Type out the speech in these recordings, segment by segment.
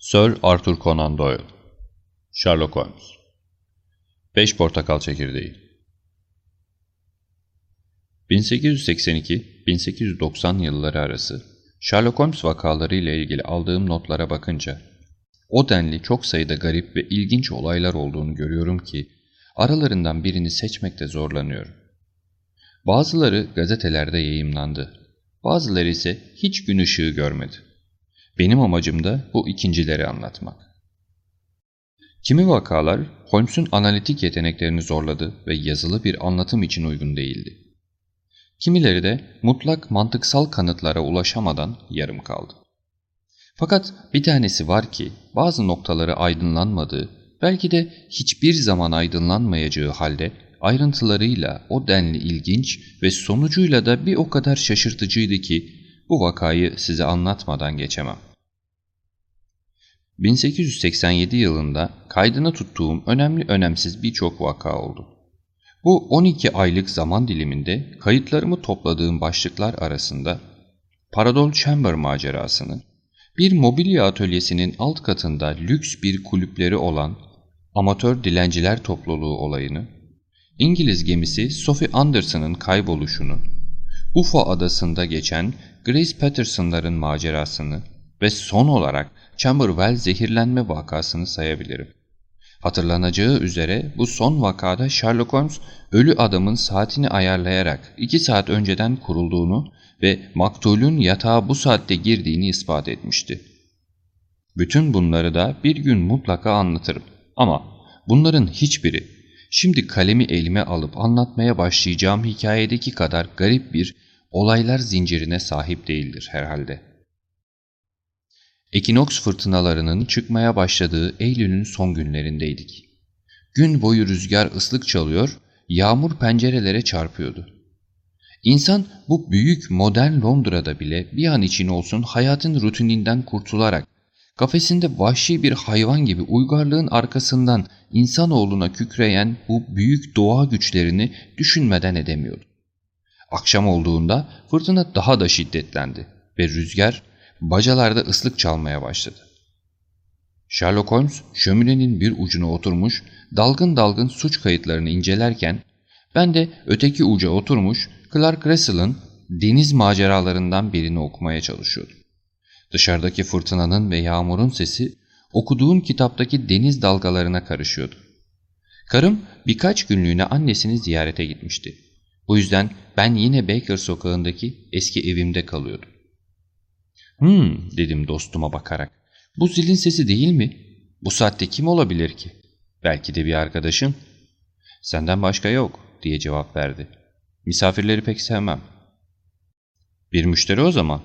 Sir Arthur Conan Doyle Sherlock Holmes 5 Portakal Çekirdeği 1882-1890 yılları arası Sherlock Holmes vakaları ile ilgili aldığım notlara bakınca o denli çok sayıda garip ve ilginç olaylar olduğunu görüyorum ki aralarından birini seçmekte zorlanıyorum. Bazıları gazetelerde yayımlandı. Bazıları ise hiç gün ışığı görmedi. Benim amacım da bu ikincileri anlatmak. Kimi vakalar Holmes'un analitik yeteneklerini zorladı ve yazılı bir anlatım için uygun değildi. Kimileri de mutlak mantıksal kanıtlara ulaşamadan yarım kaldı. Fakat bir tanesi var ki bazı noktaları aydınlanmadığı, belki de hiçbir zaman aydınlanmayacağı halde ayrıntılarıyla o denli ilginç ve sonucuyla da bir o kadar şaşırtıcıydı ki bu vakayı size anlatmadan geçemem. 1887 yılında kaydına tuttuğum önemli önemsiz birçok vaka oldu. Bu 12 aylık zaman diliminde kayıtlarımı topladığım başlıklar arasında Paradol Chamber macerasını, bir mobilya atölyesinin alt katında lüks bir kulüpleri olan amatör dilenciler topluluğu olayını, İngiliz gemisi Sophie Anderson'ın kayboluşunu, Ufa adasında geçen Grace Patterson'ların macerasını ve son olarak Chamberwell zehirlenme vakasını sayabilirim. Hatırlanacağı üzere bu son vakada Sherlock Holmes ölü adamın saatini ayarlayarak iki saat önceden kurulduğunu ve maktulün yatağa bu saatte girdiğini ispat etmişti. Bütün bunları da bir gün mutlaka anlatırım ama bunların hiçbiri şimdi kalemi elime alıp anlatmaya başlayacağım hikayedeki kadar garip bir olaylar zincirine sahip değildir herhalde. Ekinoks fırtınalarının çıkmaya başladığı Eylül'ün son günlerindeydik. Gün boyu rüzgar ıslık çalıyor, yağmur pencerelere çarpıyordu. İnsan bu büyük modern Londra'da bile bir an için olsun hayatın rutininden kurtularak kafesinde vahşi bir hayvan gibi uygarlığın arkasından insanoğluna kükreyen bu büyük doğa güçlerini düşünmeden edemiyordu. Akşam olduğunda fırtına daha da şiddetlendi ve rüzgar bacalarda ıslık çalmaya başladı. Sherlock Holmes şöminenin bir ucuna oturmuş dalgın dalgın suç kayıtlarını incelerken ben de öteki uca oturmuş Clark Russell'ın deniz maceralarından birini okumaya çalışıyordum. Dışarıdaki fırtınanın ve yağmurun sesi okuduğum kitaptaki deniz dalgalarına karışıyordu. Karım birkaç günlüğüne annesini ziyarete gitmişti. Bu yüzden ben yine Baker sokağındaki eski evimde kalıyordum. Hmm dedim dostuma bakarak. Bu zilin sesi değil mi? Bu saatte kim olabilir ki? Belki de bir arkadaşın. Senden başka yok diye cevap verdi. Misafirleri pek sevmem. Bir müşteri o zaman.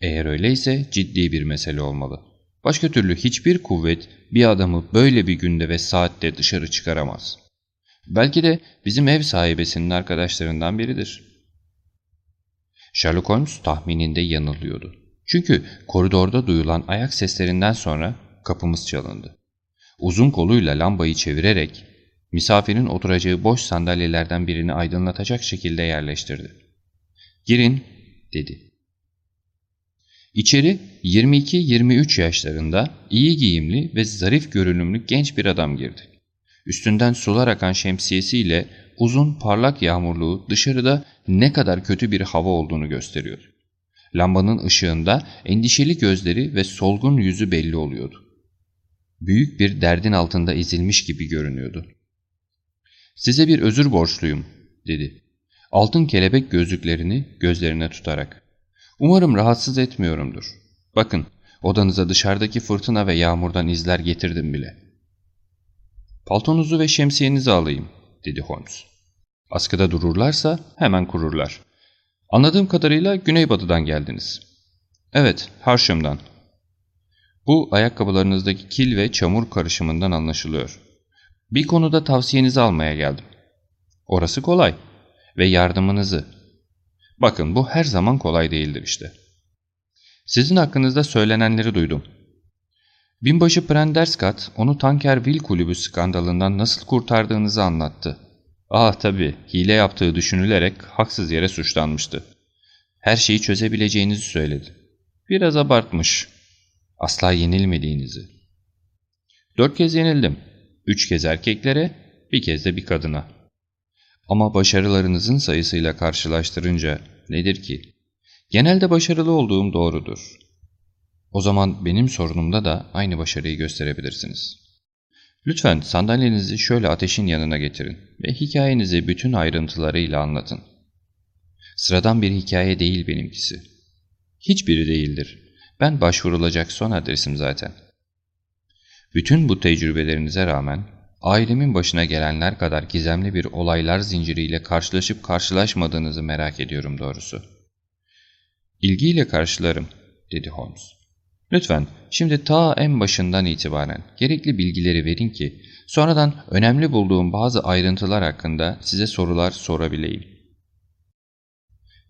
Eğer öyleyse ciddi bir mesele olmalı. Başka türlü hiçbir kuvvet bir adamı böyle bir günde ve saatte dışarı çıkaramaz. Belki de bizim ev sahibesinin arkadaşlarından biridir. Sherlock Holmes tahmininde yanılıyordu. Çünkü koridorda duyulan ayak seslerinden sonra kapımız çalındı. Uzun koluyla lambayı çevirerek misafirin oturacağı boş sandalyelerden birini aydınlatacak şekilde yerleştirdi. Girin dedi. İçeri 22-23 yaşlarında iyi giyimli ve zarif görünümlü genç bir adam girdi. Üstünden sular akan şemsiyesiyle uzun parlak yağmurluğu dışarıda ne kadar kötü bir hava olduğunu gösteriyor. Lambanın ışığında endişeli gözleri ve solgun yüzü belli oluyordu. Büyük bir derdin altında ezilmiş gibi görünüyordu. ''Size bir özür borçluyum.'' dedi. Altın kelebek gözlüklerini gözlerine tutarak. ''Umarım rahatsız etmiyorumdur. Bakın, odanıza dışarıdaki fırtına ve yağmurdan izler getirdim bile.'' ''Paltonuzu ve şemsiyenizi alayım.'' dedi Holmes. ''Askıda dururlarsa hemen kururlar. Anladığım kadarıyla güneybatıdan geldiniz.'' ''Evet, Harsham'dan.'' Bu ayakkabılarınızdaki kil ve çamur karışımından anlaşılıyor. Bir konuda tavsiyenizi almaya geldim. Orası kolay ve yardımınızı. Bakın bu her zaman kolay değildir işte. Sizin hakkınızda söylenenleri duydum. Binbaşı Prenderskat onu Tankerville kulübü skandalından nasıl kurtardığınızı anlattı. Ah tabii hile yaptığı düşünülerek haksız yere suçlanmıştı. Her şeyi çözebileceğinizi söyledi. Biraz abartmış. Asla yenilmediğinizi. Dört kez yenildim. Üç kez erkeklere, bir kez de bir kadına. Ama başarılarınızın sayısıyla karşılaştırınca nedir ki? Genelde başarılı olduğum doğrudur. O zaman benim sorunumda da aynı başarıyı gösterebilirsiniz. Lütfen sandalyenizi şöyle ateşin yanına getirin ve hikayenizi bütün ayrıntılarıyla anlatın. Sıradan bir hikaye değil benimkisi. Hiçbiri değildir. Ben başvurulacak son adresim zaten. Bütün bu tecrübelerinize rağmen ailemin başına gelenler kadar gizemli bir olaylar zinciriyle karşılaşıp karşılaşmadığınızı merak ediyorum doğrusu. İlgiyle karşılarım, dedi Holmes. Lütfen şimdi ta en başından itibaren gerekli bilgileri verin ki sonradan önemli bulduğum bazı ayrıntılar hakkında size sorular sorabileyim.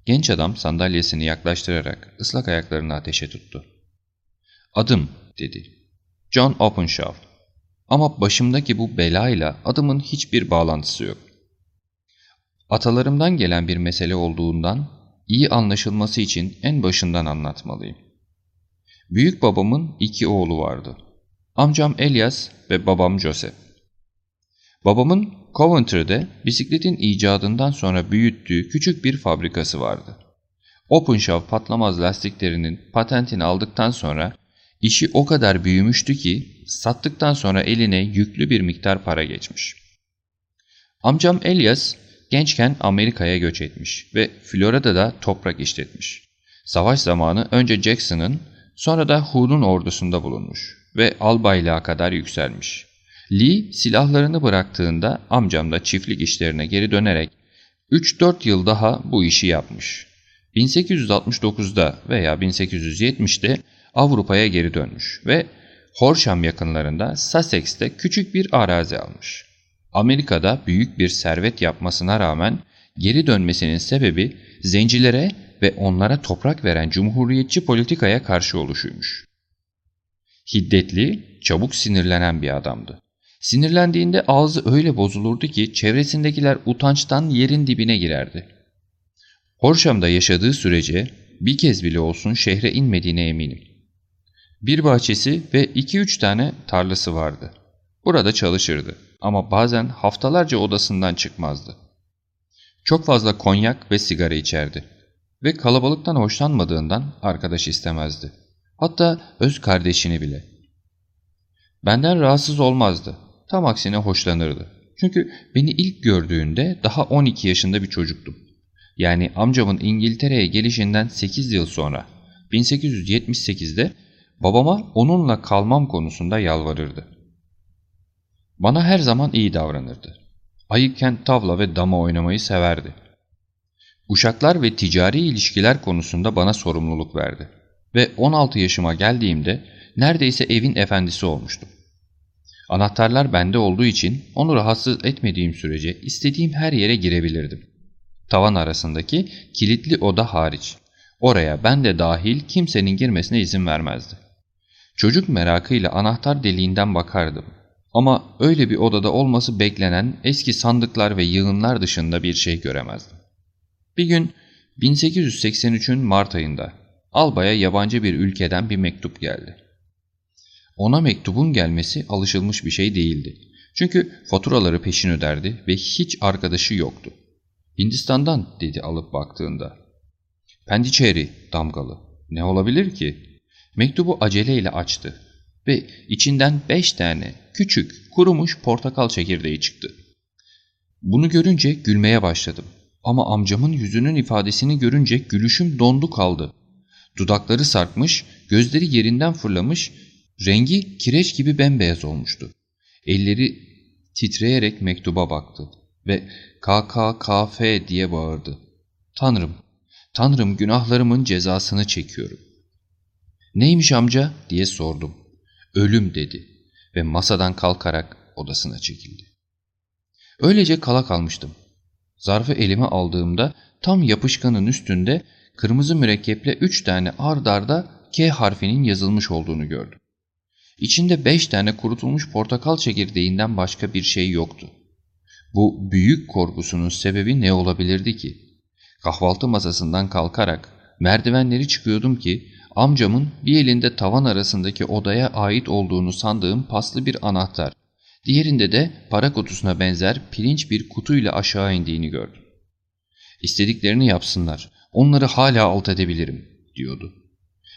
Genç adam sandalyesini yaklaştırarak ıslak ayaklarını ateşe tuttu. Adım, dedi. John Openshaw. Ama başımdaki bu belayla adımın hiçbir bağlantısı yok. Atalarımdan gelen bir mesele olduğundan iyi anlaşılması için en başından anlatmalıyım. Büyük babamın iki oğlu vardı. Amcam Elias ve babam Joseph. Babamın Coventry'de bisikletin icadından sonra büyüttüğü küçük bir fabrikası vardı. Openshaw patlamaz lastiklerinin patentini aldıktan sonra işi o kadar büyümüştü ki sattıktan sonra eline yüklü bir miktar para geçmiş. Amcam Elias gençken Amerika'ya göç etmiş ve Florida'da toprak işletmiş. Savaş zamanı önce Jackson'ın sonra da Hood'un ordusunda bulunmuş ve albaylığa kadar yükselmiş. Lee silahlarını bıraktığında amcam da çiftlik işlerine geri dönerek 3-4 yıl daha bu işi yapmış. 1869'da veya 1870'de Avrupa'ya geri dönmüş ve Horsham yakınlarında Sussex'te küçük bir arazi almış. Amerika'da büyük bir servet yapmasına rağmen geri dönmesinin sebebi zencilere ve onlara toprak veren cumhuriyetçi politikaya karşı oluşuymuş. Hiddetli, çabuk sinirlenen bir adamdı. Sinirlendiğinde ağzı öyle bozulurdu ki çevresindekiler utançtan yerin dibine girerdi. Horsham'da yaşadığı sürece bir kez bile olsun şehre inmediğine eminim. Bir bahçesi ve iki üç tane tarlası vardı. Burada çalışırdı ama bazen haftalarca odasından çıkmazdı. Çok fazla konyak ve sigara içerdi ve kalabalıktan hoşlanmadığından arkadaş istemezdi. Hatta öz kardeşini bile. Benden rahatsız olmazdı. Tam aksine hoşlanırdı. Çünkü beni ilk gördüğünde daha 12 yaşında bir çocuktum. Yani amcamın İngiltere'ye gelişinden 8 yıl sonra 1878'de babama onunla kalmam konusunda yalvarırdı. Bana her zaman iyi davranırdı. Ayıkken tavla ve dama oynamayı severdi. Uşaklar ve ticari ilişkiler konusunda bana sorumluluk verdi. Ve 16 yaşıma geldiğimde neredeyse evin efendisi olmuştum. Anahtarlar bende olduğu için onu rahatsız etmediğim sürece istediğim her yere girebilirdim. Tavan arasındaki kilitli oda hariç. Oraya ben de dahil kimsenin girmesine izin vermezdi. Çocuk merakıyla anahtar deliğinden bakardım. Ama öyle bir odada olması beklenen eski sandıklar ve yığınlar dışında bir şey göremezdim. Bir gün 1883'ün Mart ayında Alba'ya yabancı bir ülkeden bir mektup geldi. Ona mektubun gelmesi alışılmış bir şey değildi. Çünkü faturaları peşin öderdi ve hiç arkadaşı yoktu. Hindistan'dan dedi alıp baktığında. Pendiçeri damgalı. Ne olabilir ki? Mektubu aceleyle açtı ve içinden beş tane küçük kurumuş portakal çekirdeği çıktı. Bunu görünce gülmeye başladım. Ama amcamın yüzünün ifadesini görünce gülüşüm dondu kaldı. Dudakları sarkmış, gözleri yerinden fırlamış, rengi kireç gibi bembeyaz olmuştu. Elleri titreyerek mektuba baktı ve KKKF diye bağırdı. Tanrım, Tanrım günahlarımın cezasını çekiyorum. Neymiş amca diye sordum. Ölüm dedi ve masadan kalkarak odasına çekildi. Öylece kala kalmıştım. Zarfı elime aldığımda tam yapışkanın üstünde kırmızı mürekkeple üç tane ard arda K harfinin yazılmış olduğunu gördüm. İçinde beş tane kurutulmuş portakal çekirdeğinden başka bir şey yoktu. Bu büyük korkusunun sebebi ne olabilirdi ki? Kahvaltı masasından kalkarak merdivenleri çıkıyordum ki amcamın bir elinde tavan arasındaki odaya ait olduğunu sandığım paslı bir anahtar, diğerinde de para kutusuna benzer pirinç bir kutuyla aşağı indiğini gördüm. İstediklerini yapsınlar, onları hala alt edebilirim, diyordu.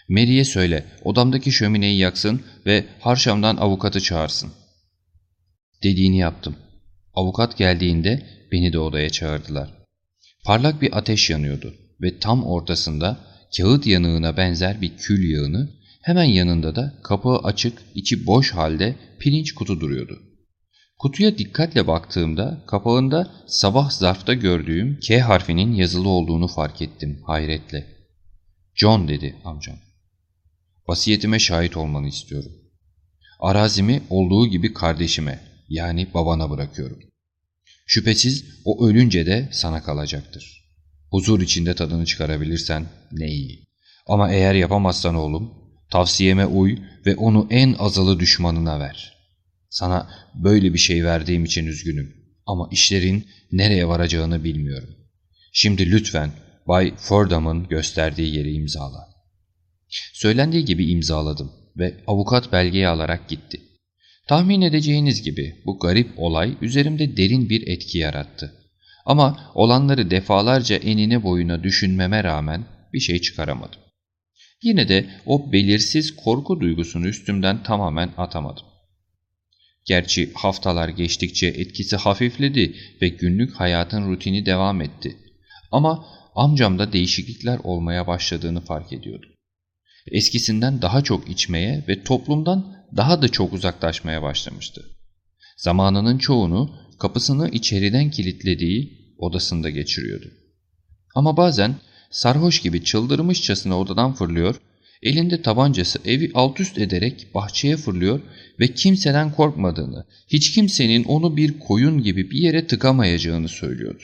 Mary'e söyle, odamdaki şömineyi yaksın ve Harşam'dan avukatı çağırsın. Dediğini yaptım. Avukat geldiğinde beni de odaya çağırdılar. Parlak bir ateş yanıyordu ve tam ortasında kağıt yanığına benzer bir kül yağını, hemen yanında da kapağı açık, içi boş halde pirinç kutu duruyordu. Kutuya dikkatle baktığımda kapağında sabah zarfta gördüğüm K harfinin yazılı olduğunu fark ettim hayretle. John dedi amcam. Vasiyetime şahit olmanı istiyorum. Arazimi olduğu gibi kardeşime yani babana bırakıyorum. Şüphesiz o ölünce de sana kalacaktır. Huzur içinde tadını çıkarabilirsen ne iyi. Ama eğer yapamazsan oğlum, tavsiyeme uy ve onu en azalı düşmanına ver. Sana böyle bir şey verdiğim için üzgünüm ama işlerin nereye varacağını bilmiyorum. Şimdi lütfen Bay Fordham'ın gösterdiği yeri imzala. Söylendiği gibi imzaladım ve avukat belgeyi alarak gitti. Tahmin edeceğiniz gibi bu garip olay üzerimde derin bir etki yarattı. Ama olanları defalarca enine boyuna düşünmeme rağmen bir şey çıkaramadım. Yine de o belirsiz korku duygusunu üstümden tamamen atamadım. Gerçi haftalar geçtikçe etkisi hafifledi ve günlük hayatın rutini devam etti. Ama amcamda değişiklikler olmaya başladığını fark ediyordum. Eskisinden daha çok içmeye ve toplumdan daha da çok uzaklaşmaya başlamıştı. Zamanının çoğunu kapısını içeriden kilitlediği odasında geçiriyordu. Ama bazen sarhoş gibi çıldırmışçasına odadan fırlıyor, elinde tabancası evi alt üst ederek bahçeye fırlıyor ve kimseden korkmadığını, hiç kimsenin onu bir koyun gibi bir yere tıkamayacağını söylüyordu.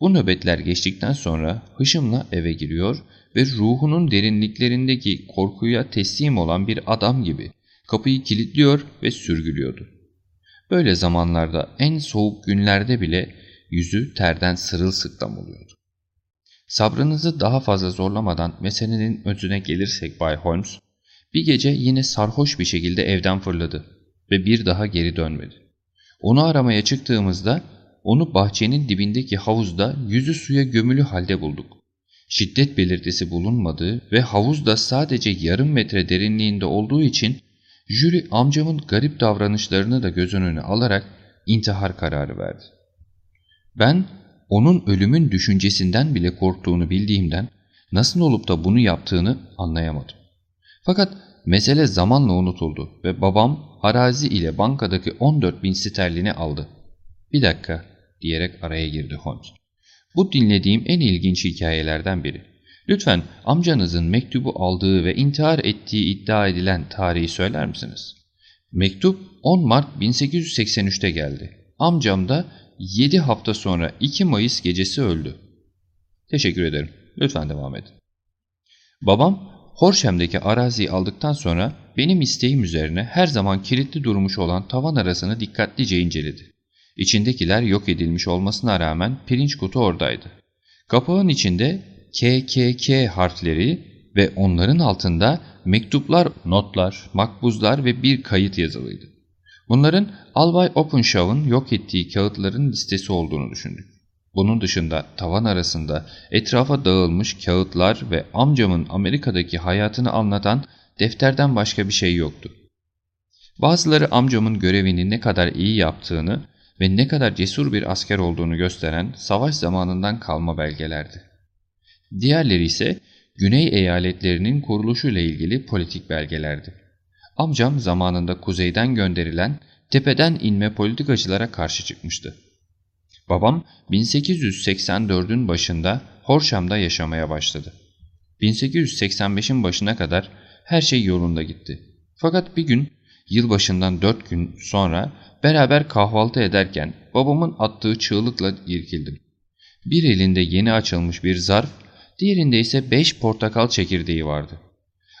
Bu nöbetler geçtikten sonra hışımla eve giriyor ve ruhunun derinliklerindeki korkuya teslim olan bir adam gibi kapıyı kilitliyor ve sürgülüyordu. Böyle zamanlarda en soğuk günlerde bile yüzü terden sırılsıklam oluyordu. Sabrınızı daha fazla zorlamadan meselenin özüne gelirsek Bay Holmes, bir gece yine sarhoş bir şekilde evden fırladı ve bir daha geri dönmedi. Onu aramaya çıktığımızda onu bahçenin dibindeki havuzda yüzü suya gömülü halde bulduk. Şiddet belirtisi bulunmadığı ve havuz da sadece yarım metre derinliğinde olduğu için jüri amcamın garip davranışlarını da göz önüne alarak intihar kararı verdi. Ben onun ölümün düşüncesinden bile korktuğunu bildiğimden nasıl olup da bunu yaptığını anlayamadım. Fakat mesele zamanla unutuldu ve babam arazi ile bankadaki 14 bin sterlini aldı. Bir dakika diyerek araya girdi Holmes. Bu dinlediğim en ilginç hikayelerden biri. Lütfen amcanızın mektubu aldığı ve intihar ettiği iddia edilen tarihi söyler misiniz? Mektup 10 Mart 1883'te geldi. Amcam da 7 hafta sonra 2 Mayıs gecesi öldü. Teşekkür ederim. Lütfen devam edin. Babam Horşem'deki araziyi aldıktan sonra benim isteğim üzerine her zaman kilitli durmuş olan tavan arasını dikkatlice inceledi. İçindekiler yok edilmiş olmasına rağmen pirinç kutu oradaydı. Kapağın içinde KKK harfleri ve onların altında mektuplar, notlar, makbuzlar ve bir kayıt yazılıydı. Bunların Albay Openshaw'ın yok ettiği kağıtların listesi olduğunu düşündük. Bunun dışında tavan arasında etrafa dağılmış kağıtlar ve amcamın Amerika'daki hayatını anlatan defterden başka bir şey yoktu. Bazıları amcamın görevini ne kadar iyi yaptığını ve ne kadar cesur bir asker olduğunu gösteren savaş zamanından kalma belgelerdi. Diğerleri ise Güney eyaletlerinin kuruluşuyla ilgili politik belgelerdi. Amcam zamanında kuzeyden gönderilen tepeden inme politikacılara karşı çıkmıştı. Babam 1884'ün başında Horşam'da yaşamaya başladı. 1885'in başına kadar her şey yolunda gitti. Fakat bir gün yılbaşından dört gün sonra beraber kahvaltı ederken babamın attığı çığlıkla irkildim. Bir elinde yeni açılmış bir zarf, diğerinde ise beş portakal çekirdeği vardı.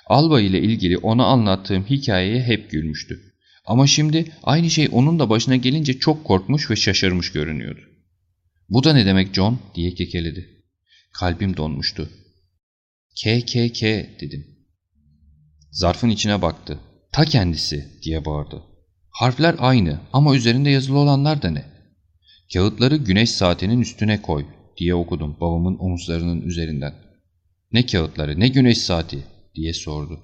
Alba ile ilgili ona anlattığım hikayeye hep gülmüştü. Ama şimdi aynı şey onun da başına gelince çok korkmuş ve şaşırmış görünüyordu. ''Bu da ne demek John?'' diye kekeledi. Kalbim donmuştu. ''KKK'' dedim. Zarfın içine baktı. Ta kendisi diye bağırdı. Harfler aynı ama üzerinde yazılı olanlar da ne? Kağıtları güneş saatinin üstüne koy diye okudum babamın omuzlarının üzerinden. Ne kağıtları ne güneş saati diye sordu.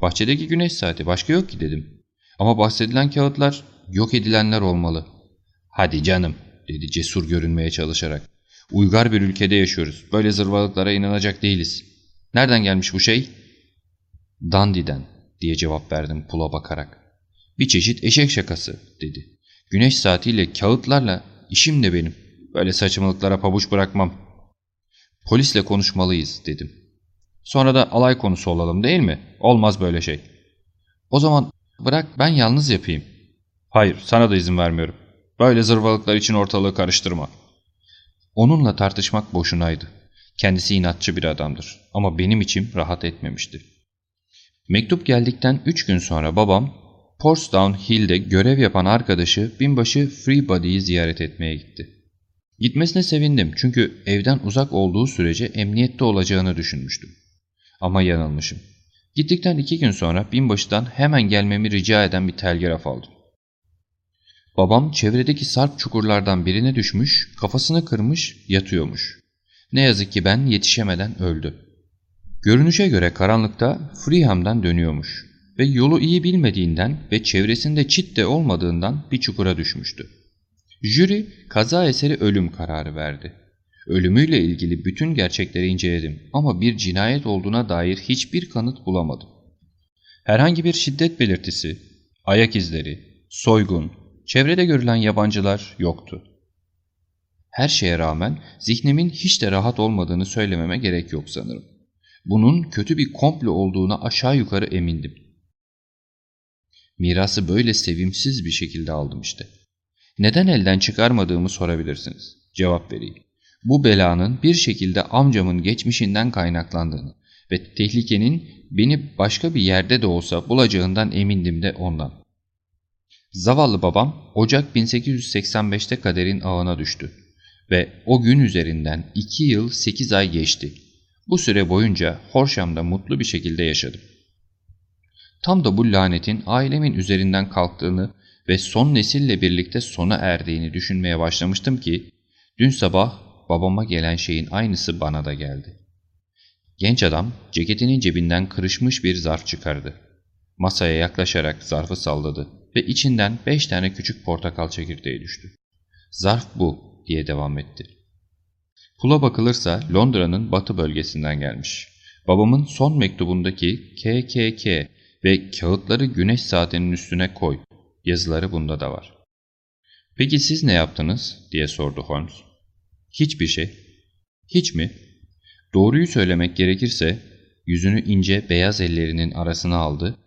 Bahçedeki güneş saati başka yok ki dedim. Ama bahsedilen kağıtlar yok edilenler olmalı. Hadi canım dedi cesur görünmeye çalışarak. Uygar bir ülkede yaşıyoruz. Böyle zırvalıklara inanacak değiliz. Nereden gelmiş bu şey? Dandi'den diye cevap verdim pula bakarak. Bir çeşit eşek şakası dedi. Güneş saatiyle kağıtlarla işim de benim. Böyle saçmalıklara pabuç bırakmam. Polisle konuşmalıyız dedim. Sonra da alay konusu olalım değil mi? Olmaz böyle şey. O zaman bırak ben yalnız yapayım. Hayır sana da izin vermiyorum. Böyle zırvalıklar için ortalığı karıştırma. Onunla tartışmak boşunaydı. Kendisi inatçı bir adamdır ama benim içim rahat etmemişti. Mektup geldikten üç gün sonra babam Portsdown Hill'de görev yapan arkadaşı binbaşı Freebody'yi ziyaret etmeye gitti. Gitmesine sevindim çünkü evden uzak olduğu sürece emniyette olacağını düşünmüştüm. Ama yanılmışım. Gittikten iki gün sonra binbaşıdan hemen gelmemi rica eden bir telgraf aldım. Babam çevredeki sarp çukurlardan birine düşmüş, kafasını kırmış, yatıyormuş. Ne yazık ki ben yetişemeden öldü. Görünüşe göre karanlıkta Freeham'dan dönüyormuş ve yolu iyi bilmediğinden ve çevresinde çit de olmadığından bir çukura düşmüştü. Jüri kaza eseri ölüm kararı verdi. Ölümüyle ilgili bütün gerçekleri inceledim ama bir cinayet olduğuna dair hiçbir kanıt bulamadım. Herhangi bir şiddet belirtisi, ayak izleri, soygun, çevrede görülen yabancılar yoktu. Her şeye rağmen zihnimin hiç de rahat olmadığını söylememe gerek yok sanırım. Bunun kötü bir komplo olduğuna aşağı yukarı emindim. Mirası böyle sevimsiz bir şekilde aldım işte. Neden elden çıkarmadığımı sorabilirsiniz. Cevap vereyim. Bu belanın bir şekilde amcamın geçmişinden kaynaklandığını ve tehlikenin beni başka bir yerde de olsa bulacağından emindim de ondan. Zavallı babam Ocak 1885'te kaderin ağına düştü ve o gün üzerinden 2 yıl 8 ay geçti. Bu süre boyunca Horsham'da mutlu bir şekilde yaşadım. Tam da bu lanetin ailemin üzerinden kalktığını ve son nesille birlikte sona erdiğini düşünmeye başlamıştım ki dün sabah babama gelen şeyin aynısı bana da geldi. Genç adam ceketinin cebinden kırışmış bir zarf çıkardı. Masaya yaklaşarak zarfı salladı ve içinden beş tane küçük portakal çekirdeği düştü. Zarf bu diye devam etti. Pula bakılırsa Londra'nın batı bölgesinden gelmiş. Babamın son mektubundaki KKK ve kağıtları güneş saatinin üstüne koy yazıları bunda da var. Peki siz ne yaptınız diye sordu Holmes. Hiçbir şey. Hiç mi? Doğruyu söylemek gerekirse yüzünü ince beyaz ellerinin arasına aldı.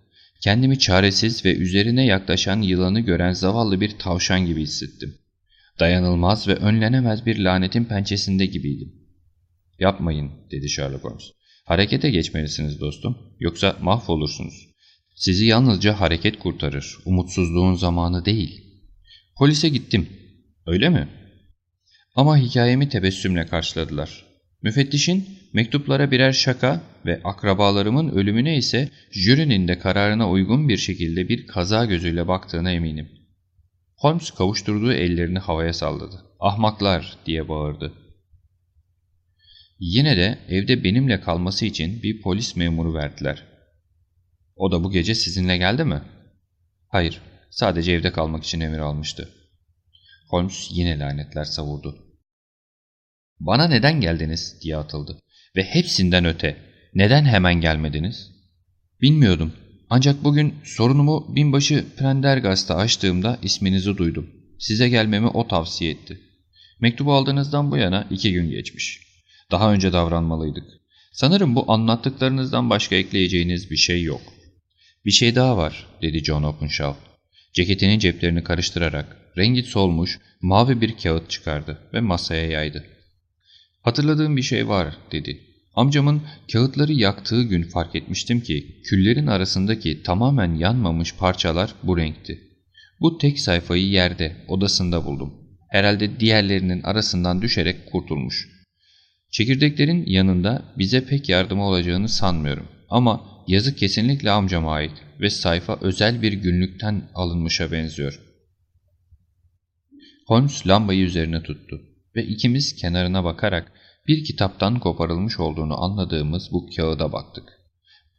Kendimi çaresiz ve üzerine yaklaşan yılanı gören zavallı bir tavşan gibi hissettim. Dayanılmaz ve önlenemez bir lanetin pençesinde gibiydim. Yapmayın dedi Sherlock Holmes. Harekete geçmelisiniz dostum yoksa mahvolursunuz. Sizi yalnızca hareket kurtarır, umutsuzluğun zamanı değil. Polise gittim. Öyle mi? Ama hikayemi tebessümle karşıladılar. Müfettişin mektuplara birer şaka ve akrabalarımın ölümüne ise jürinin de kararına uygun bir şekilde bir kaza gözüyle baktığına eminim. Holmes kavuşturduğu ellerini havaya salladı. Ahmaklar diye bağırdı. Yine de evde benimle kalması için bir polis memuru verdiler. O da bu gece sizinle geldi mi? Hayır, sadece evde kalmak için emir almıştı. Holmes yine lanetler savurdu. Bana neden geldiniz diye atıldı. Ve hepsinden öte neden hemen gelmediniz? Bilmiyordum. Ancak bugün sorunumu binbaşı Prendergast'a açtığımda isminizi duydum. Size gelmemi o tavsiye etti. Mektubu aldığınızdan bu yana iki gün geçmiş. Daha önce davranmalıydık. Sanırım bu anlattıklarınızdan başka ekleyeceğiniz bir şey yok. Bir şey daha var, dedi John Openshaw. Ceketinin ceplerini karıştırarak rengi solmuş mavi bir kağıt çıkardı ve masaya yaydı. Hatırladığım bir şey var, dedi. Amcamın kağıtları yaktığı gün fark etmiştim ki küllerin arasındaki tamamen yanmamış parçalar bu renkti. Bu tek sayfayı yerde, odasında buldum. Herhalde diğerlerinin arasından düşerek kurtulmuş. Çekirdeklerin yanında bize pek yardımı olacağını sanmıyorum. Ama yazı kesinlikle amcama ait ve sayfa özel bir günlükten alınmışa benziyor. Holmes lambayı üzerine tuttu ve ikimiz kenarına bakarak bir kitaptan koparılmış olduğunu anladığımız bu kağıda baktık.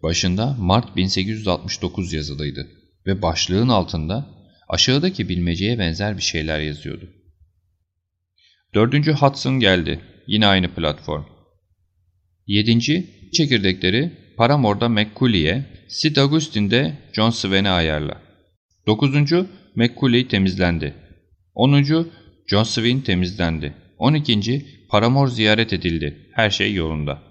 Başında Mart 1869 yazılıydı ve başlığın altında aşağıdaki bilmeceye benzer bir şeyler yazıyordu. Dördüncü Hudson geldi. Yine aynı platform. Yedinci çekirdekleri Paramore'da McCulley'e, St. Augustine'de John Sven'e ayarla. Dokuzuncu McCulley temizlendi. Onuncu John Sven temizlendi. On ikinci Paramore ziyaret edildi. Her şey yolunda.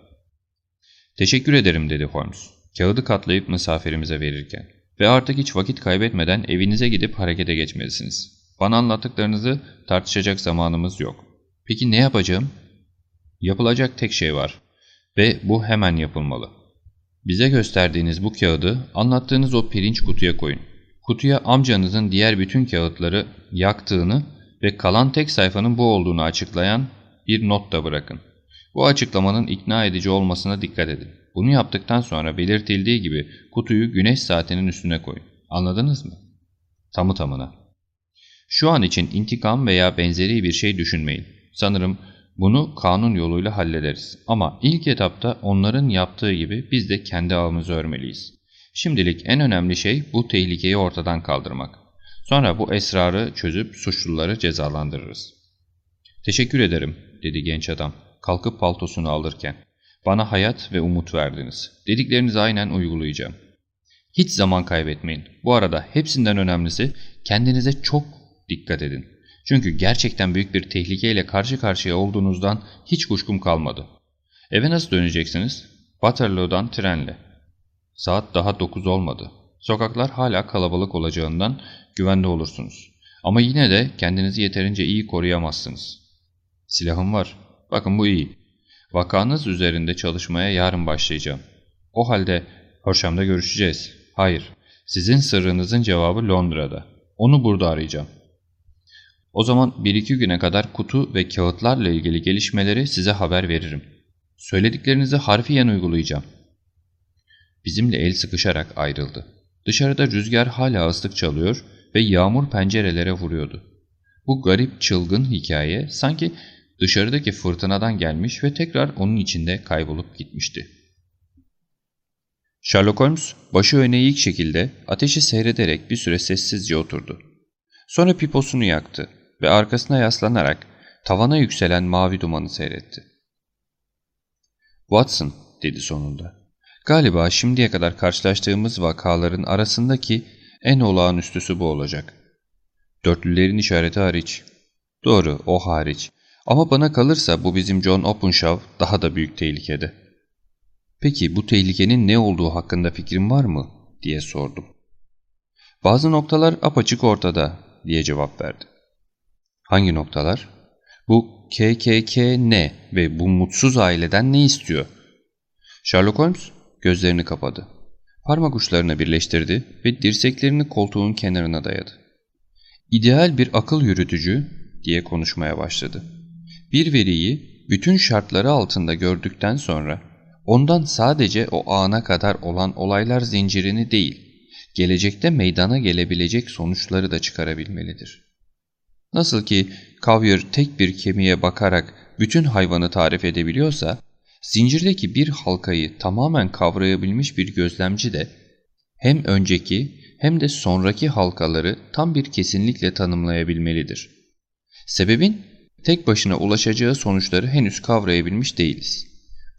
Teşekkür ederim dedi Holmes. Kağıdı katlayıp misafirimize verirken. Ve artık hiç vakit kaybetmeden evinize gidip harekete geçmelisiniz. Bana anlattıklarınızı tartışacak zamanımız yok. Peki ne yapacağım? Yapılacak tek şey var. Ve bu hemen yapılmalı. Bize gösterdiğiniz bu kağıdı anlattığınız o pirinç kutuya koyun. Kutuya amcanızın diğer bütün kağıtları yaktığını ve kalan tek sayfanın bu olduğunu açıklayan bir not da bırakın. Bu açıklamanın ikna edici olmasına dikkat edin. Bunu yaptıktan sonra belirtildiği gibi kutuyu güneş saatinin üstüne koyun. Anladınız mı? Tamı tamına. Şu an için intikam veya benzeri bir şey düşünmeyin. Sanırım bunu kanun yoluyla hallederiz. Ama ilk etapta onların yaptığı gibi biz de kendi ağımızı örmeliyiz. Şimdilik en önemli şey bu tehlikeyi ortadan kaldırmak. Sonra bu esrarı çözüp suçluları cezalandırırız. Teşekkür ederim dedi genç adam kalkıp paltosunu alırken. Bana hayat ve umut verdiniz. Dediklerinizi aynen uygulayacağım. Hiç zaman kaybetmeyin. Bu arada hepsinden önemlisi kendinize çok dikkat edin. Çünkü gerçekten büyük bir tehlikeyle karşı karşıya olduğunuzdan hiç kuşkum kalmadı. Eve nasıl döneceksiniz? Waterloo'dan trenle. Saat daha 9 olmadı. Sokaklar hala kalabalık olacağından güvende olursunuz. Ama yine de kendinizi yeterince iyi koruyamazsınız. Silahım var. Bakın bu iyi. Vakanız üzerinde çalışmaya yarın başlayacağım. O halde Horşam'da görüşeceğiz. Hayır, sizin sırrınızın cevabı Londra'da. Onu burada arayacağım. O zaman bir iki güne kadar kutu ve kağıtlarla ilgili gelişmeleri size haber veririm. Söylediklerinizi harfiyen uygulayacağım. Bizimle el sıkışarak ayrıldı. Dışarıda rüzgar hala ıslık çalıyor ve yağmur pencerelere vuruyordu. Bu garip çılgın hikaye sanki dışarıdaki fırtınadan gelmiş ve tekrar onun içinde kaybolup gitmişti. Sherlock Holmes başı öne eğik şekilde ateşi seyrederek bir süre sessizce oturdu. Sonra piposunu yaktı ve arkasına yaslanarak tavana yükselen mavi dumanı seyretti. Watson dedi sonunda. Galiba şimdiye kadar karşılaştığımız vakaların arasındaki en olağanüstüsü bu olacak. Dörtlülerin işareti hariç. Doğru, o hariç. Ama bana kalırsa bu bizim John Openshaw daha da büyük tehlikede. Peki bu tehlikenin ne olduğu hakkında fikrin var mı? diye sordum. Bazı noktalar apaçık ortada diye cevap verdi. Hangi noktalar? Bu KKK ne ve bu mutsuz aileden ne istiyor? Sherlock Holmes gözlerini kapadı. Parmak uçlarını birleştirdi ve dirseklerini koltuğun kenarına dayadı. İdeal bir akıl yürütücü diye konuşmaya başladı. Bir veriyi bütün şartları altında gördükten sonra ondan sadece o ana kadar olan olaylar zincirini değil, gelecekte meydana gelebilecek sonuçları da çıkarabilmelidir. Nasıl ki kavyır tek bir kemiğe bakarak bütün hayvanı tarif edebiliyorsa, zincirdeki bir halkayı tamamen kavrayabilmiş bir gözlemci de hem önceki hem de sonraki halkaları tam bir kesinlikle tanımlayabilmelidir. Sebebin tek başına ulaşacağı sonuçları henüz kavrayabilmiş değiliz.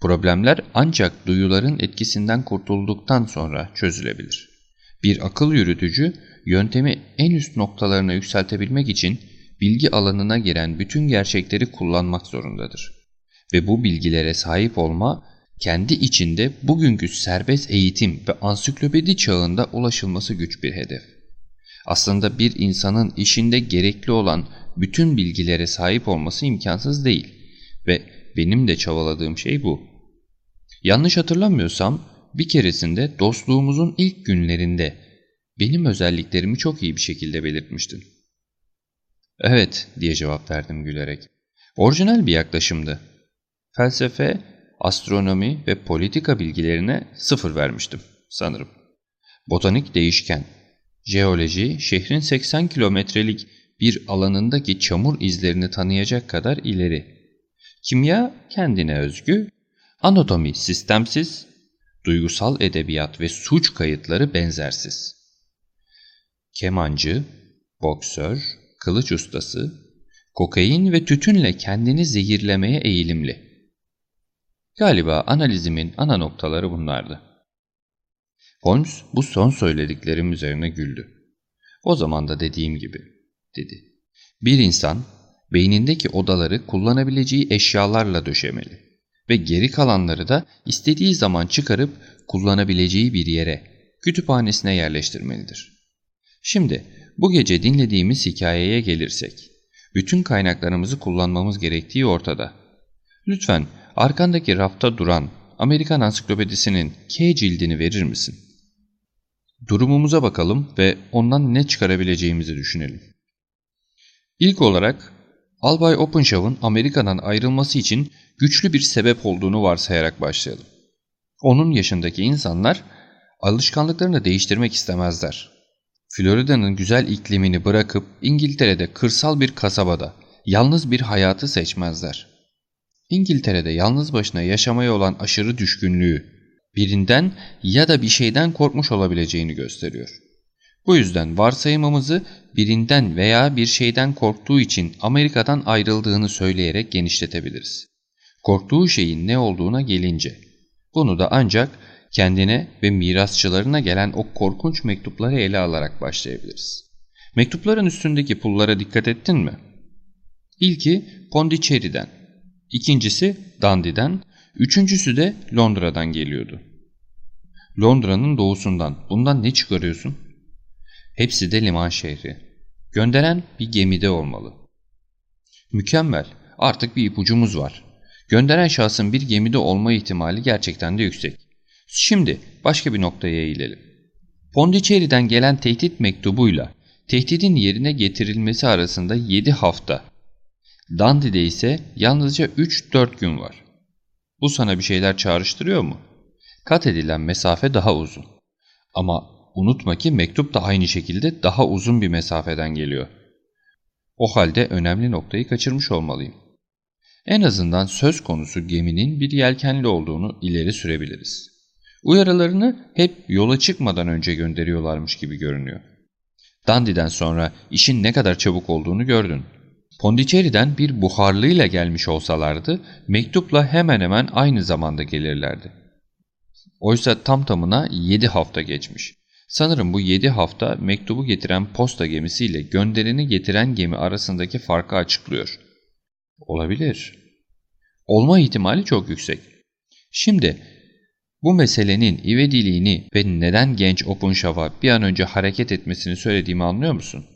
Problemler ancak duyuların etkisinden kurtulduktan sonra çözülebilir. Bir akıl yürütücü yöntemi en üst noktalarına yükseltebilmek için bilgi alanına giren bütün gerçekleri kullanmak zorundadır. Ve bu bilgilere sahip olma kendi içinde bugünkü serbest eğitim ve ansiklopedi çağında ulaşılması güç bir hedef. Aslında bir insanın işinde gerekli olan bütün bilgilere sahip olması imkansız değil ve benim de çabaladığım şey bu. Yanlış hatırlamıyorsam bir keresinde dostluğumuzun ilk günlerinde benim özelliklerimi çok iyi bir şekilde belirtmiştin. Evet diye cevap verdim gülerek. Orijinal bir yaklaşımdı. Felsefe, astronomi ve politika bilgilerine sıfır vermiştim. sanırım. Botanik değişken. Jeoloji şehrin 80 kilometrelik bir alanındaki çamur izlerini tanıyacak kadar ileri. Kimya kendine özgü, anatomi sistemsiz, duygusal edebiyat ve suç kayıtları benzersiz. Kemancı, boksör, kılıç ustası, kokain ve tütünle kendini zehirlemeye eğilimli. Galiba analizimin ana noktaları bunlardı. Holmes bu son söylediklerim üzerine güldü. O zaman da dediğim gibi, dedi. Bir insan beynindeki odaları kullanabileceği eşyalarla döşemeli ve geri kalanları da istediği zaman çıkarıp kullanabileceği bir yere, kütüphanesine yerleştirmelidir. Şimdi bu gece dinlediğimiz hikayeye gelirsek, bütün kaynaklarımızı kullanmamız gerektiği ortada. Lütfen arkandaki rafta duran Amerikan Ansiklopedisinin K cildini verir misin? Durumumuza bakalım ve ondan ne çıkarabileceğimizi düşünelim. İlk olarak Albay Openshaw'ın Amerika'dan ayrılması için güçlü bir sebep olduğunu varsayarak başlayalım. Onun yaşındaki insanlar alışkanlıklarını değiştirmek istemezler. Florida'nın güzel iklimini bırakıp İngiltere'de kırsal bir kasabada yalnız bir hayatı seçmezler. İngiltere'de yalnız başına yaşamaya olan aşırı düşkünlüğü birinden ya da bir şeyden korkmuş olabileceğini gösteriyor. Bu yüzden varsayımımızı birinden veya bir şeyden korktuğu için Amerika'dan ayrıldığını söyleyerek genişletebiliriz. Korktuğu şeyin ne olduğuna gelince, bunu da ancak kendine ve mirasçılarına gelen o korkunç mektupları ele alarak başlayabiliriz. Mektupların üstündeki pullara dikkat ettin mi? İlki Pondicherry'den, ikincisi Dandy'den, üçüncüsü de Londra'dan geliyordu. Londra'nın doğusundan. Bundan ne çıkarıyorsun? Hepsi de liman şehri. Gönderen bir gemide olmalı. Mükemmel. Artık bir ipucumuz var. Gönderen şahsın bir gemide olma ihtimali gerçekten de yüksek. Şimdi başka bir noktaya eğilelim. Pondicherry'den gelen tehdit mektubuyla tehdidin yerine getirilmesi arasında 7 hafta. Dandy'de ise yalnızca 3-4 gün var. Bu sana bir şeyler çağrıştırıyor mu? Kat edilen mesafe daha uzun. Ama unutma ki mektup da aynı şekilde daha uzun bir mesafeden geliyor. O halde önemli noktayı kaçırmış olmalıyım. En azından söz konusu geminin bir yelkenli olduğunu ileri sürebiliriz. Uyarılarını hep yola çıkmadan önce gönderiyorlarmış gibi görünüyor. Dandy'den sonra işin ne kadar çabuk olduğunu gördün. Pondicherry'den bir buharlıyla gelmiş olsalardı mektupla hemen hemen aynı zamanda gelirlerdi. Oysa tam tamına 7 hafta geçmiş. Sanırım bu 7 hafta mektubu getiren posta gemisiyle gönderini getiren gemi arasındaki farkı açıklıyor. Olabilir. Olma ihtimali çok yüksek. Şimdi bu meselenin ivediliğini ve neden genç Opunşav'a bir an önce hareket etmesini söylediğimi anlıyor musun?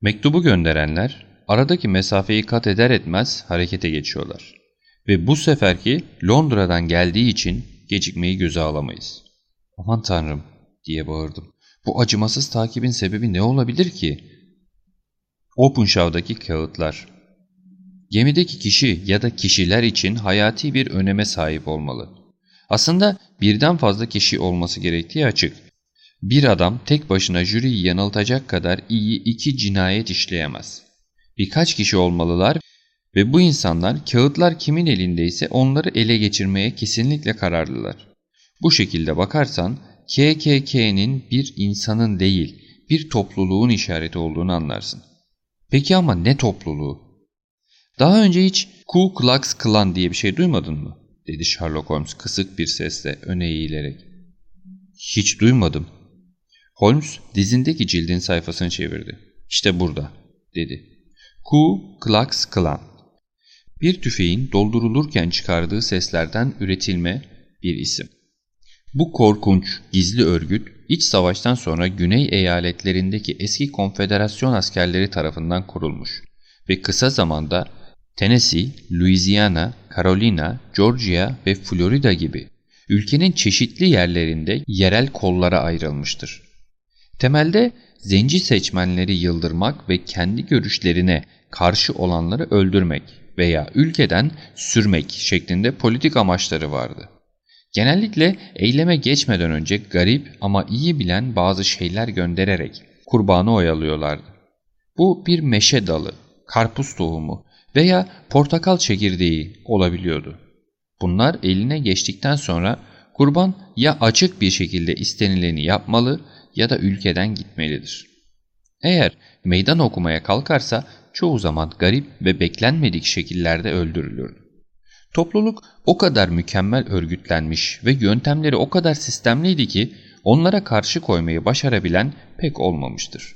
Mektubu gönderenler aradaki mesafeyi kat eder etmez harekete geçiyorlar. Ve bu seferki Londra'dan geldiği için gecikmeyi göze alamayız. Aman tanrım diye bağırdım. Bu acımasız takibin sebebi ne olabilir ki? Openshaw'daki kağıtlar. Gemideki kişi ya da kişiler için hayati bir öneme sahip olmalı. Aslında birden fazla kişi olması gerektiği açık. Bir adam tek başına jüriyi yanıltacak kadar iyi iki cinayet işleyemez. Birkaç kişi olmalılar ve bu insanlar kağıtlar kimin elindeyse onları ele geçirmeye kesinlikle kararlılar. Bu şekilde bakarsan KKK'nin bir insanın değil bir topluluğun işareti olduğunu anlarsın. Peki ama ne topluluğu? Daha önce hiç Ku Klux Klan diye bir şey duymadın mı? dedi Sherlock Holmes kısık bir sesle öne eğilerek. Hiç duymadım. Holmes dizindeki cildin sayfasını çevirdi. İşte burada dedi. Ku Klux Klan. Bir tüfeğin doldurulurken çıkardığı seslerden üretilme bir isim. Bu korkunç, gizli örgüt, iç savaştan sonra Güney eyaletlerindeki eski konfederasyon askerleri tarafından kurulmuş ve kısa zamanda Tennessee, Louisiana, Carolina, Georgia ve Florida gibi ülkenin çeşitli yerlerinde yerel kollara ayrılmıştır. Temelde zenci seçmenleri yıldırmak ve kendi görüşlerine karşı olanları öldürmek veya ülkeden sürmek şeklinde politik amaçları vardı. Genellikle eyleme geçmeden önce garip ama iyi bilen bazı şeyler göndererek kurbanı oyalıyorlardı. Bu bir meşe dalı, karpuz tohumu veya portakal çekirdeği olabiliyordu. Bunlar eline geçtikten sonra kurban ya açık bir şekilde istenileni yapmalı ya da ülkeden gitmelidir. Eğer meydan okumaya kalkarsa çoğu zaman garip ve beklenmedik şekillerde öldürülürdü. Topluluk o kadar mükemmel örgütlenmiş ve yöntemleri o kadar sistemliydi ki onlara karşı koymayı başarabilen pek olmamıştır.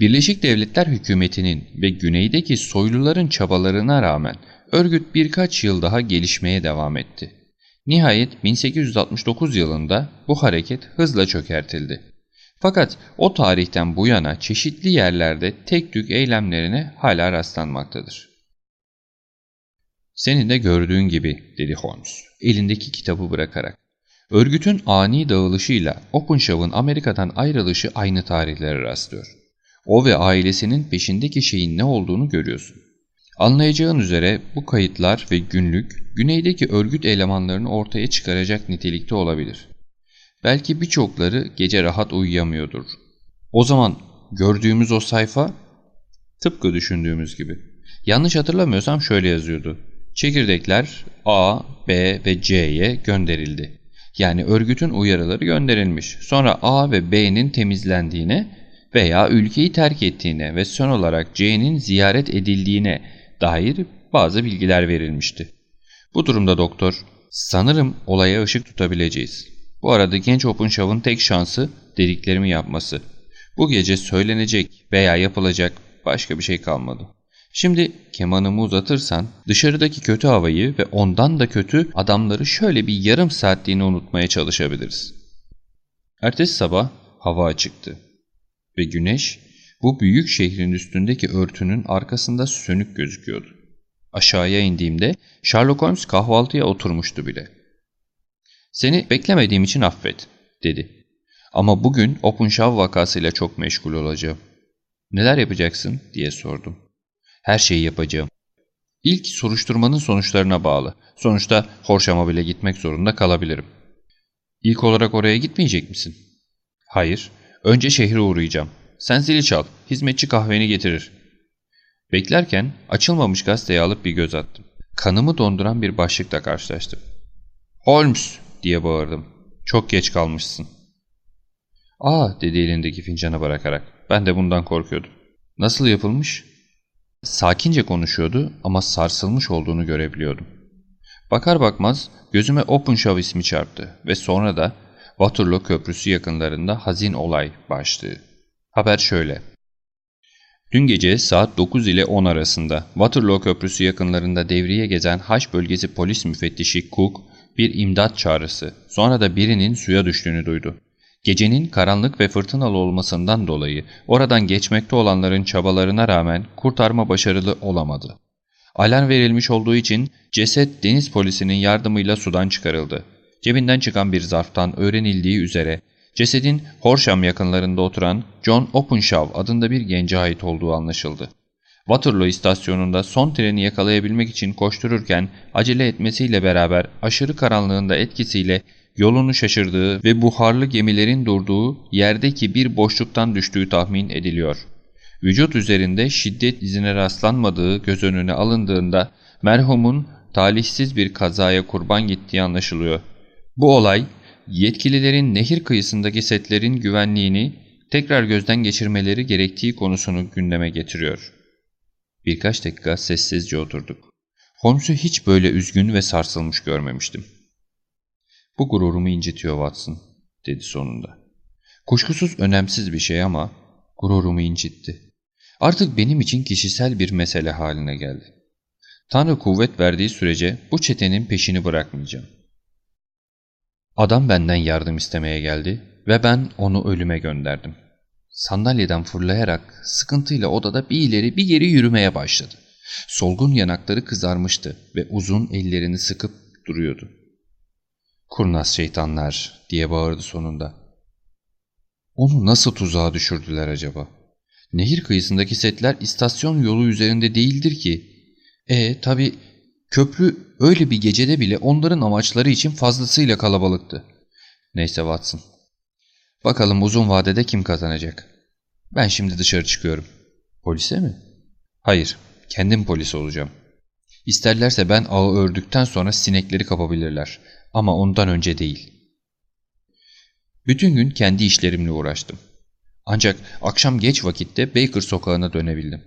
Birleşik Devletler hükümetinin ve güneydeki soyluların çabalarına rağmen örgüt birkaç yıl daha gelişmeye devam etti. Nihayet 1869 yılında bu hareket hızla çökertildi. Fakat o tarihten bu yana çeşitli yerlerde tek tük eylemlerine hala rastlanmaktadır. Senin de gördüğün gibi dedi Holmes elindeki kitabı bırakarak. Örgütün ani dağılışıyla Openshaw'ın Amerika'dan ayrılışı aynı tarihlere rastlıyor. O ve ailesinin peşindeki şeyin ne olduğunu görüyorsun. Anlayacağın üzere bu kayıtlar ve günlük güneydeki örgüt elemanlarını ortaya çıkaracak nitelikte olabilir. Belki birçokları gece rahat uyuyamıyordur. O zaman gördüğümüz o sayfa tıpkı düşündüğümüz gibi. Yanlış hatırlamıyorsam şöyle yazıyordu. Çekirdekler A, B ve C'ye gönderildi. Yani örgütün uyarıları gönderilmiş. Sonra A ve B'nin temizlendiğine veya ülkeyi terk ettiğine ve son olarak C'nin ziyaret edildiğine dair bazı bilgiler verilmişti. Bu durumda doktor, sanırım olaya ışık tutabileceğiz. Bu arada genç Openshaw'ın tek şansı dediklerimi yapması. Bu gece söylenecek veya yapılacak başka bir şey kalmadı. Şimdi kemanımı uzatırsan dışarıdaki kötü havayı ve ondan da kötü adamları şöyle bir yarım saatliğine unutmaya çalışabiliriz. Ertesi sabah hava açıktı ve güneş bu büyük şehrin üstündeki örtünün arkasında sönük gözüküyordu. Aşağıya indiğimde Sherlock Holmes kahvaltıya oturmuştu bile. ''Seni beklemediğim için affet.'' dedi. ''Ama bugün Openshaw vakasıyla çok meşgul olacağım.'' ''Neler yapacaksın?'' diye sordum. ''Her şeyi yapacağım. İlk soruşturmanın sonuçlarına bağlı. Sonuçta Horşam'a bile gitmek zorunda kalabilirim.'' ''İlk olarak oraya gitmeyecek misin?'' ''Hayır. Önce şehre uğrayacağım. Sen zili çal. Hizmetçi kahveni getirir. Beklerken açılmamış gazeteyi alıp bir göz attım. Kanımı donduran bir başlıkla karşılaştım. Holmes diye bağırdım. Çok geç kalmışsın. Aa dedi elindeki fincanı bırakarak. Ben de bundan korkuyordum. Nasıl yapılmış? Sakince konuşuyordu ama sarsılmış olduğunu görebiliyordum. Bakar bakmaz gözüme Openshaw ismi çarptı ve sonra da Waterloo Köprüsü yakınlarında hazin olay başlığı. Haber şöyle. Dün gece saat 9 ile 10 arasında Waterloo Köprüsü yakınlarında devriye gezen Haç bölgesi polis müfettişi Cook bir imdat çağrısı sonra da birinin suya düştüğünü duydu. Gecenin karanlık ve fırtınalı olmasından dolayı oradan geçmekte olanların çabalarına rağmen kurtarma başarılı olamadı. Alarm verilmiş olduğu için ceset deniz polisinin yardımıyla sudan çıkarıldı. Cebinden çıkan bir zarftan öğrenildiği üzere Cesedin Horsham yakınlarında oturan John Openshaw adında bir gence ait olduğu anlaşıldı. Waterloo istasyonunda son treni yakalayabilmek için koştururken acele etmesiyle beraber aşırı karanlığında etkisiyle yolunu şaşırdığı ve buharlı gemilerin durduğu yerdeki bir boşluktan düştüğü tahmin ediliyor. Vücut üzerinde şiddet izine rastlanmadığı göz önüne alındığında merhumun talihsiz bir kazaya kurban gittiği anlaşılıyor. Bu olay yetkililerin nehir kıyısındaki setlerin güvenliğini tekrar gözden geçirmeleri gerektiği konusunu gündeme getiriyor. Birkaç dakika sessizce oturduk. Holmes'u hiç böyle üzgün ve sarsılmış görmemiştim. Bu gururumu incitiyor Watson, dedi sonunda. Kuşkusuz önemsiz bir şey ama gururumu incitti. Artık benim için kişisel bir mesele haline geldi. Tanrı kuvvet verdiği sürece bu çetenin peşini bırakmayacağım. Adam benden yardım istemeye geldi ve ben onu ölüme gönderdim. Sandalyeden fırlayarak sıkıntıyla odada bir ileri bir geri yürümeye başladı. Solgun yanakları kızarmıştı ve uzun ellerini sıkıp duruyordu. Kurnaz şeytanlar diye bağırdı sonunda. Onu nasıl tuzağa düşürdüler acaba? Nehir kıyısındaki setler istasyon yolu üzerinde değildir ki. E tabi Köprü öyle bir gecede bile onların amaçları için fazlasıyla kalabalıktı. Neyse Watson. Bakalım uzun vadede kim kazanacak? Ben şimdi dışarı çıkıyorum. Polise mi? Hayır, kendim polis olacağım. İsterlerse ben ağı ördükten sonra sinekleri kapabilirler. Ama ondan önce değil. Bütün gün kendi işlerimle uğraştım. Ancak akşam geç vakitte Baker sokağına dönebildim.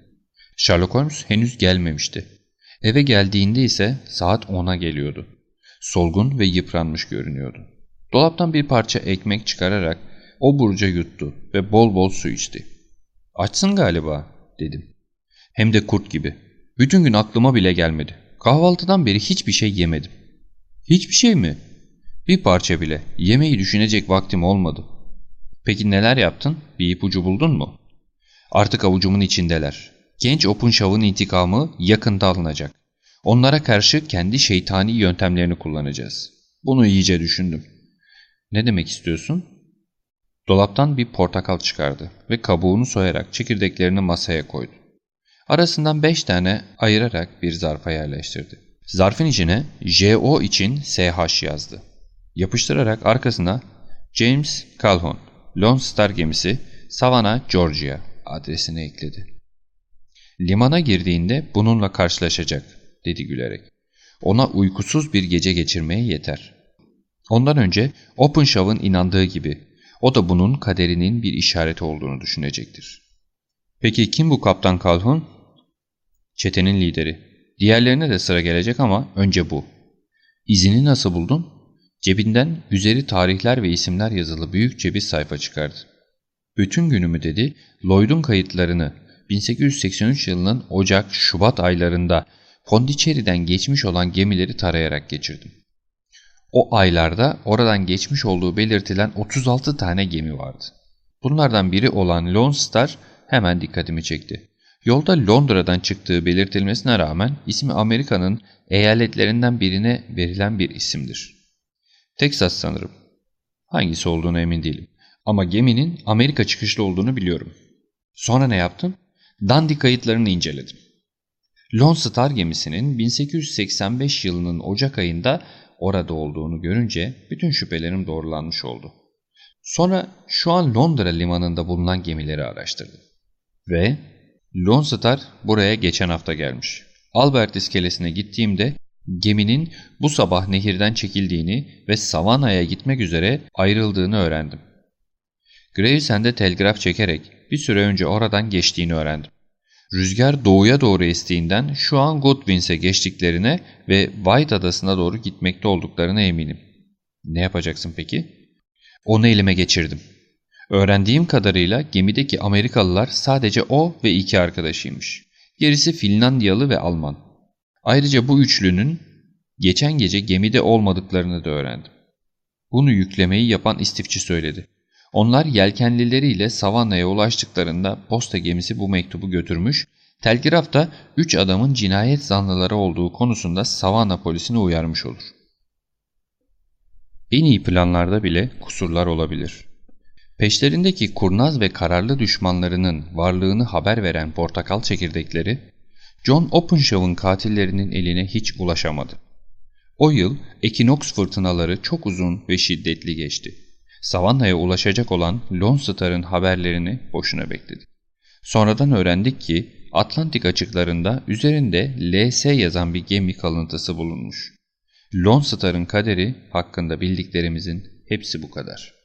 Sherlock Holmes henüz gelmemişti. Eve geldiğinde ise saat 10'a geliyordu. Solgun ve yıpranmış görünüyordu. Dolaptan bir parça ekmek çıkararak o burca yuttu ve bol bol su içti. Açsın galiba dedim. Hem de kurt gibi. Bütün gün aklıma bile gelmedi. Kahvaltıdan beri hiçbir şey yemedim. Hiçbir şey mi? Bir parça bile. Yemeği düşünecek vaktim olmadı. Peki neler yaptın? Bir ipucu buldun mu? Artık avucumun içindeler. Genç Opunşav'ın intikamı yakında alınacak. Onlara karşı kendi şeytani yöntemlerini kullanacağız. Bunu iyice düşündüm. Ne demek istiyorsun? Dolaptan bir portakal çıkardı ve kabuğunu soyarak çekirdeklerini masaya koydu. Arasından beş tane ayırarak bir zarfa yerleştirdi. Zarfın içine JO için SH yazdı. Yapıştırarak arkasına James Calhoun, Lone Star gemisi, Savannah, Georgia adresini ekledi. Limana girdiğinde bununla karşılaşacak, dedi gülerek. Ona uykusuz bir gece geçirmeye yeter. Ondan önce Openshaw'ın inandığı gibi o da bunun kaderinin bir işareti olduğunu düşünecektir. Peki kim bu Kaptan Calhoun? Çetenin lideri. Diğerlerine de sıra gelecek ama önce bu. İzini nasıl buldun? Cebinden üzeri tarihler ve isimler yazılı büyükçe bir sayfa çıkardı. Bütün günümü dedi, Lloyd'un kayıtlarını 1883 yılının Ocak-Şubat aylarında Pondicherry'den geçmiş olan gemileri tarayarak geçirdim. O aylarda oradan geçmiş olduğu belirtilen 36 tane gemi vardı. Bunlardan biri olan Lone Star hemen dikkatimi çekti. Yolda Londra'dan çıktığı belirtilmesine rağmen ismi Amerika'nın eyaletlerinden birine verilen bir isimdir. Texas sanırım. Hangisi olduğunu emin değilim. Ama geminin Amerika çıkışlı olduğunu biliyorum. Sonra ne yaptım? Dundee kayıtlarını inceledim. Lone Star gemisinin 1885 yılının Ocak ayında orada olduğunu görünce bütün şüphelerim doğrulanmış oldu. Sonra şu an Londra limanında bulunan gemileri araştırdım. Ve Lone Star buraya geçen hafta gelmiş. Albert iskelesine gittiğimde geminin bu sabah nehirden çekildiğini ve Savannah'a gitmek üzere ayrıldığını öğrendim. Gravesend'e telgraf çekerek bir süre önce oradan geçtiğini öğrendim. Rüzgar doğuya doğru estiğinden şu an Godwins'e geçtiklerine ve White adasına doğru gitmekte olduklarına eminim. Ne yapacaksın peki? Onu elime geçirdim. Öğrendiğim kadarıyla gemideki Amerikalılar sadece o ve iki arkadaşıymış. Gerisi Finlandiyalı ve Alman. Ayrıca bu üçlünün geçen gece gemide olmadıklarını da öğrendim. Bunu yüklemeyi yapan istifçi söyledi. Onlar yelkenlileriyle Savannah'a ulaştıklarında posta gemisi bu mektubu götürmüş, telgrafta üç adamın cinayet zanlıları olduğu konusunda Savannah polisini uyarmış olur. En iyi planlarda bile kusurlar olabilir. Peşlerindeki kurnaz ve kararlı düşmanlarının varlığını haber veren portakal çekirdekleri, John Openshaw'ın katillerinin eline hiç ulaşamadı. O yıl ekinoks fırtınaları çok uzun ve şiddetli geçti. Savannah'a ulaşacak olan Lone Star'ın haberlerini boşuna bekledik. Sonradan öğrendik ki Atlantik açıklarında üzerinde LS yazan bir gemi kalıntısı bulunmuş. Lone Star'ın kaderi hakkında bildiklerimizin hepsi bu kadar.